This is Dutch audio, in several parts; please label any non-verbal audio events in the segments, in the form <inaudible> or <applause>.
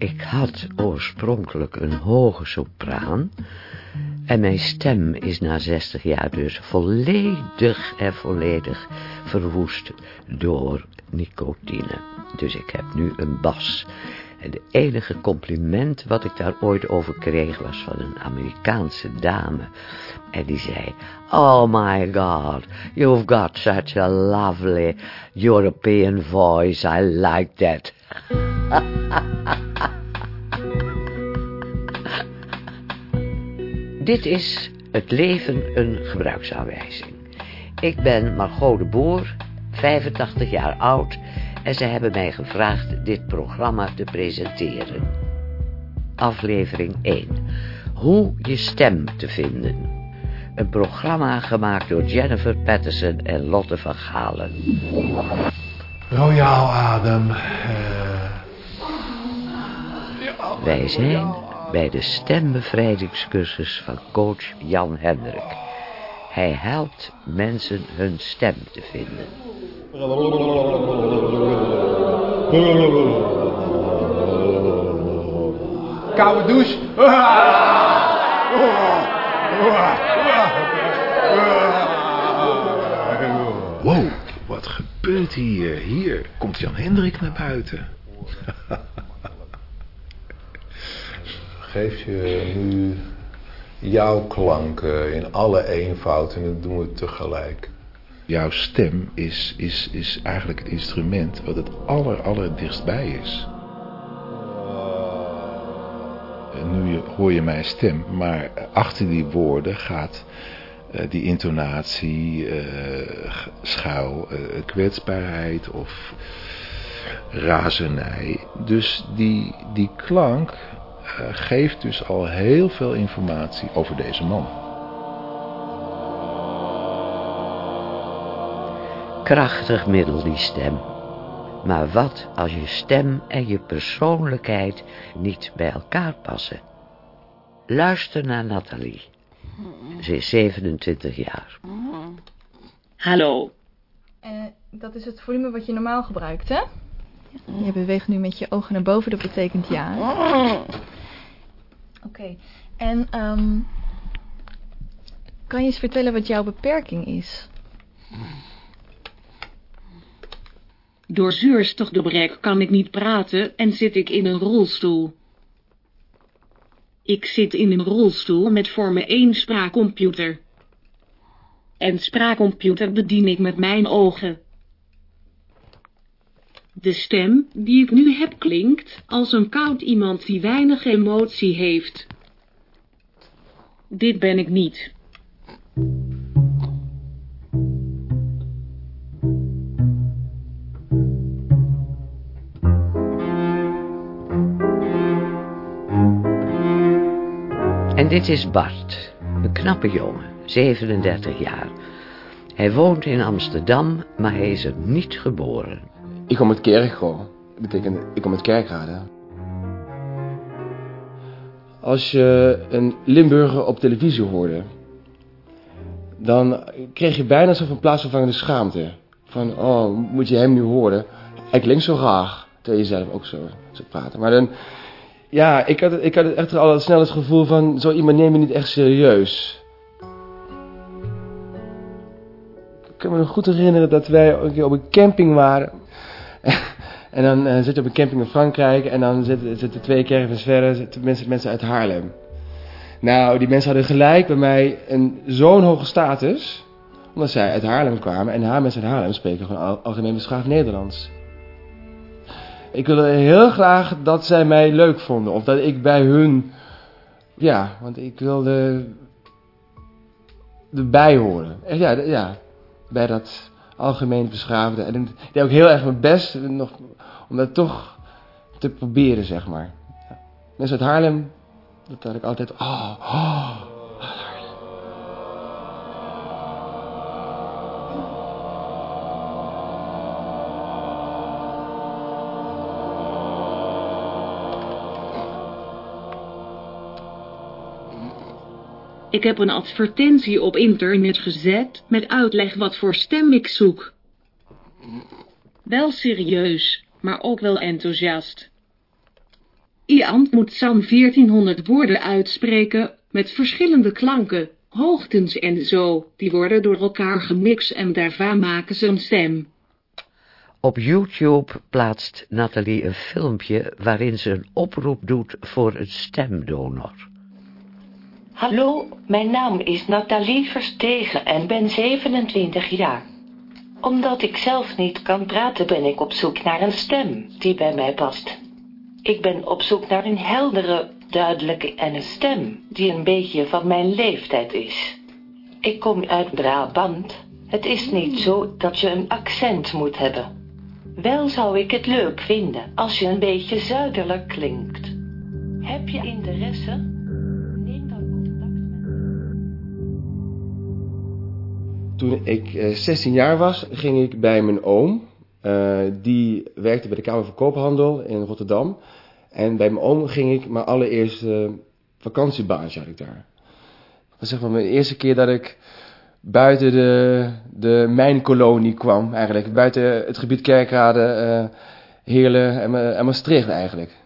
Ik had oorspronkelijk een hoge sopraan... en mijn stem is na 60 jaar dus volledig en volledig verwoest door nicotine. Dus ik heb nu een bas... En de enige compliment wat ik daar ooit over kreeg was van een Amerikaanse dame. En die zei, oh my god, you've got such a lovely European voice, I like that. <laughs> Dit is Het leven een gebruiksaanwijzing. Ik ben Margot de Boer, 85 jaar oud en ze hebben mij gevraagd dit programma te presenteren. Aflevering 1. Hoe je stem te vinden. Een programma gemaakt door Jennifer Patterson en Lotte van Galen. Royaal adem. Wij zijn bij de stembevrijdingscursus van coach Jan Hendrik. Hij helpt mensen hun stem te vinden. Koude douche. Wow, wat gebeurt hier? Hier komt Jan Hendrik naar buiten. Geef je nu jouw klanken in alle eenvoud en dat doen we tegelijk. Jouw stem is, is, is eigenlijk het instrument wat het aller, aller dichtstbij is. En nu hoor je mijn stem, maar achter die woorden gaat uh, die intonatie, uh, kwetsbaarheid of razernij. Dus die, die klank geeft dus al heel veel informatie over deze man. Krachtig middel, die stem. Maar wat als je stem en je persoonlijkheid niet bij elkaar passen? Luister naar Nathalie. Ze is 27 jaar. Hallo. Uh, dat is het volume wat je normaal gebruikt, hè? Je beweegt nu met je ogen naar boven, dat betekent ja. <laughs> Oké. Okay. En um, kan je eens vertellen wat jouw beperking is? Door zuurstofgebrek kan ik niet praten en zit ik in een rolstoel. Ik zit in een rolstoel met voor me één spraakcomputer. En spraakcomputer bedien ik met mijn ogen. De stem die ik nu heb klinkt als een koud iemand die weinig emotie heeft. Dit ben ik niet. En dit is Bart, een knappe jongen, 37 jaar. Hij woont in Amsterdam, maar hij is er niet geboren. Ik kom uit Kerkro. Dat betekent, ik kom uit Kerkrade. Als je een Limburger op televisie hoorde... dan kreeg je bijna zo van plaatsvervangende schaamte. Van, oh, moet je hem nu horen? Hij klinkt zo graag. Terwijl je zelf ook zo, praten. Maar dan... Ja, ik had, ik had echt al snel het gevoel van... zo iemand neem je niet echt serieus. Ik kan me goed herinneren dat wij een keer op een camping waren... <laughs> en dan uh, zit op een camping in Frankrijk en dan zitten, zitten twee caravans verder mensen, mensen uit Haarlem. Nou, die mensen hadden gelijk bij mij zo'n hoge status, omdat zij uit Haarlem kwamen. En haar mensen uit Haarlem spreken gewoon al, algemeen beschaafd Nederlands. Ik wilde heel graag dat zij mij leuk vonden, of dat ik bij hun, ja, want ik wilde erbij horen. Ja, ja, bij dat algemeen beschaafde. En ik deed ook heel erg mijn best nog, om dat toch te proberen, zeg maar. Mensen uit Haarlem, dat had ik altijd... Oh, oh, Ik heb een advertentie op internet gezet met uitleg wat voor stem ik zoek. Wel serieus, maar ook wel enthousiast. Ian moet Sam 1400 woorden uitspreken met verschillende klanken, hoogtens en zo. Die worden door elkaar gemixt en daarvan maken ze een stem. Op YouTube plaatst Nathalie een filmpje waarin ze een oproep doet voor een stemdonor. Hallo, mijn naam is Nathalie Verstegen en ben 27 jaar. Omdat ik zelf niet kan praten ben ik op zoek naar een stem die bij mij past. Ik ben op zoek naar een heldere, duidelijke en een stem die een beetje van mijn leeftijd is. Ik kom uit Brabant. Het is niet zo dat je een accent moet hebben. Wel zou ik het leuk vinden als je een beetje zuidelijk klinkt. Heb je interesse? Toen ik eh, 16 jaar was, ging ik bij mijn oom. Eh, die werkte bij de Kamer van Koophandel in Rotterdam. En bij mijn oom ging ik mijn allereerste vakantiebaantje had ik daar. Dat was zeg maar mijn eerste keer dat ik buiten de, de mijnkolonie kwam eigenlijk. Buiten het gebied Kerkrade, eh, Heerlen en, en Maastricht eigenlijk.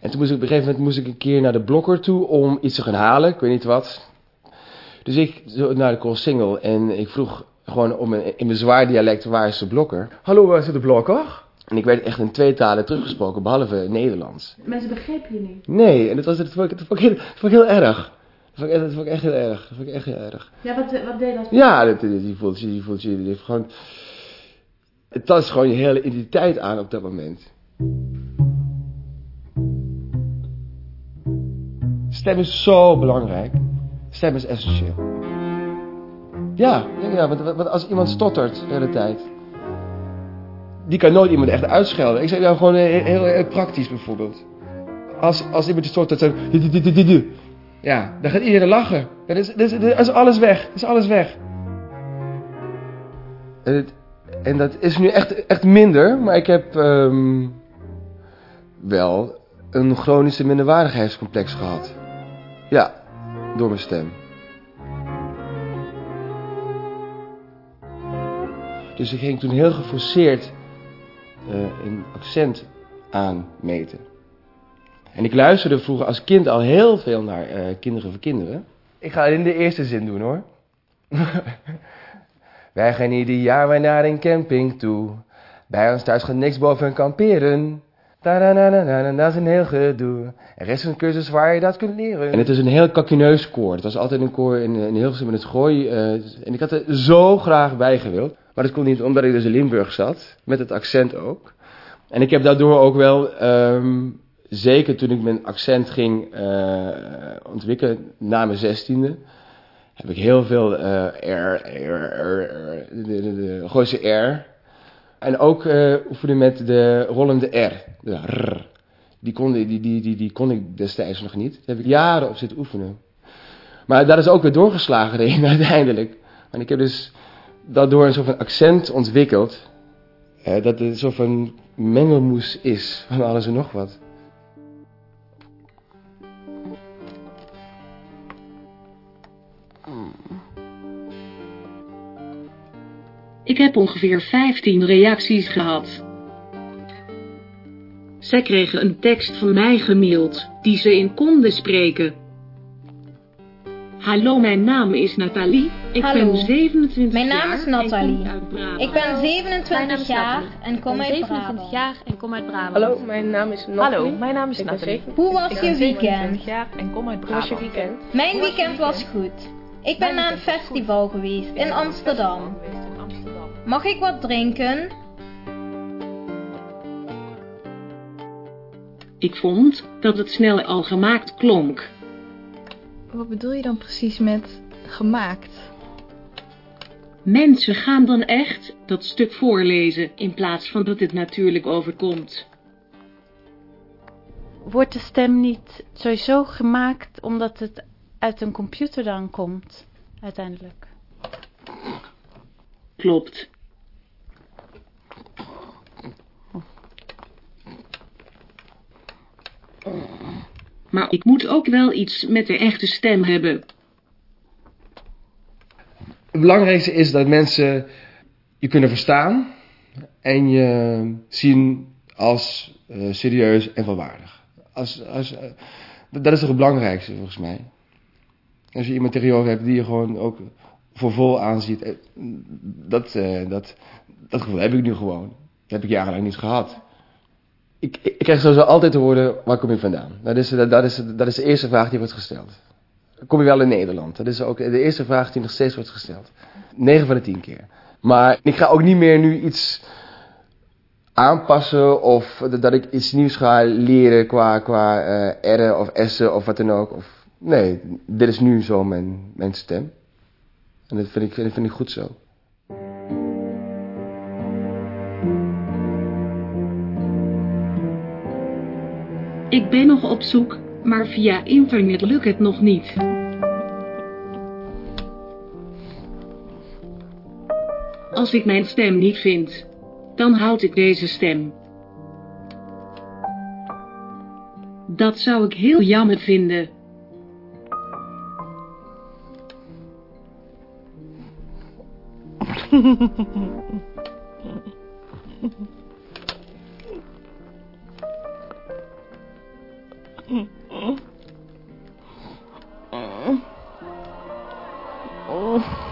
En toen moest ik op een gegeven moment moest ik een keer naar de blokker toe om iets te gaan halen. Ik weet niet wat. Dus ik zo naar de Koolsingel en ik vroeg gewoon om een, in mijn zwaar dialect waar is de blokker. Hallo, waar is de blokker? En ik werd echt in twee talen teruggesproken, behalve Nederlands. Mensen begrepen je niet. Nee, en dat, was, dat, vond, ik, dat, vond, ik heel, dat vond ik heel erg. Dat vond ik, dat vond ik echt heel erg. Dat vond ik echt heel erg. Ja, wat, wat deed dat? Ja, dat- die voelt je, die voelt je, die heeft gewoon... Het tast gewoon je hele identiteit aan op dat moment. Stem is zo belangrijk. Stem is essentieel. Ja, ja, want, want als iemand stottert de hele tijd... Die kan nooit iemand echt uitschelden. Ik zeg jou gewoon heel, praktisch bijvoorbeeld. Als, als iemand stottert, dan... Ja, dan gaat iedereen lachen. Dan is, dan is, alles weg. Dan is alles weg. En, en dat is nu echt, echt minder, maar ik heb ehm, wel een chronische minderwaardigheidscomplex gehad. Ja, door mijn stem. Dus ik ging toen heel geforceerd eh, een accent aanmeten. En ik luisterde vroeger als kind al heel veel naar eh, Kinderen voor Kinderen. Ik ga het in de eerste zin doen hoor. <laughs> Wij gaan ieder jaar weer naar een camping toe. Bij ons thuis gaat niks boven kamperen. Dat is een heel gedoe. Er is een cursus waar je dat kunt leren. En het is een heel kakineus koor. Het was altijd een koor in, in Hilversum met het gooi. eh, en ik had er zo graag bij gewild. Maar dat kon niet omdat ik dus in Limburg zat. Met het accent ook. En ik heb daardoor ook wel, ehm, zeker toen ik mijn accent ging eh, ontwikkelen na mijn zestiende, heb ik heel veel eh R, R, R, R, de, de, R. En ook eh oefenen met de rollende R, de R. Die kon, die, die, die, die kon ik destijds nog niet. Daar heb ik jaren op zitten oefenen. Maar daar is ook weer doorgeslagen <laughs> erin uiteindelijk. Want ik heb dus daardoor een soort van accent ontwikkeld. dat het een soort van mengelmoes is van alles en nog wat. Ik heb ongeveer 15 reacties gehad. Zij kregen een tekst van mij gemaild, die ze in konden spreken. Hallo, mijn naam is Nathalie. Ik Hallo. ben 27 Mijn jaar. naam is en Nathalie. kom uit Brabant. Ik ben Mijn naam 27 is jaar Nathalie. en kom Ik ben uit 27 Brabant. jaar en kom uit Brabant. Hallo, mijn naam is Nathalie. Hallo, mijn naam is Ik ben Nathalie. Hoe was je weekend? 27 jaar en kom uit Hoe was je Brabant. weekend? Mijn weekend was goed. Ik ben naar een festival geweest in Amsterdam. Mag ik wat drinken? Ik vond dat het snel al gemaakt klonk. Wat bedoel je dan precies met gemaakt? Mensen gaan dan echt dat stuk voorlezen in plaats van dat het natuurlijk overkomt. Wordt de stem niet sowieso gemaakt omdat het uit een computer dan komt, uiteindelijk? Klopt. Maar ik moet ook wel iets met de echte stem hebben. Het belangrijkste is dat mensen je kunnen verstaan en je zien als eh, serieus en volwaardig. Als, als, eh, dat is toch het belangrijkste volgens mij. Als je iemand tegenover hebt die je gewoon ook voor vol aanziet. eh, Dat, dat, dat gevoel heb ik nu gewoon. Dat heb ik jarenlang niet gehad. Ik, ik krijg sowieso altijd te horen, waar kom je vandaan? Dat is, dat, is, dat is de eerste vraag die wordt gesteld. Kom je wel in Nederland? Dat is ook de eerste vraag die nog steeds wordt gesteld. 9 van de 10 keer. Maar ik ga ook niet meer nu iets aanpassen of dat ik iets nieuws ga leren qua, qua eh of S'en of wat dan ook. Of, nee, dit is nu zo mijn, mijn stem. En dat vind ik, dat vind ik goed zo. Ik ben nog op zoek, maar via internet lukt het nog niet. Als ik mijn stem niet vind, dan houd ik deze stem. Dat zou ik heel jammer vinden. <laughs> 嗯嗯嗯。哦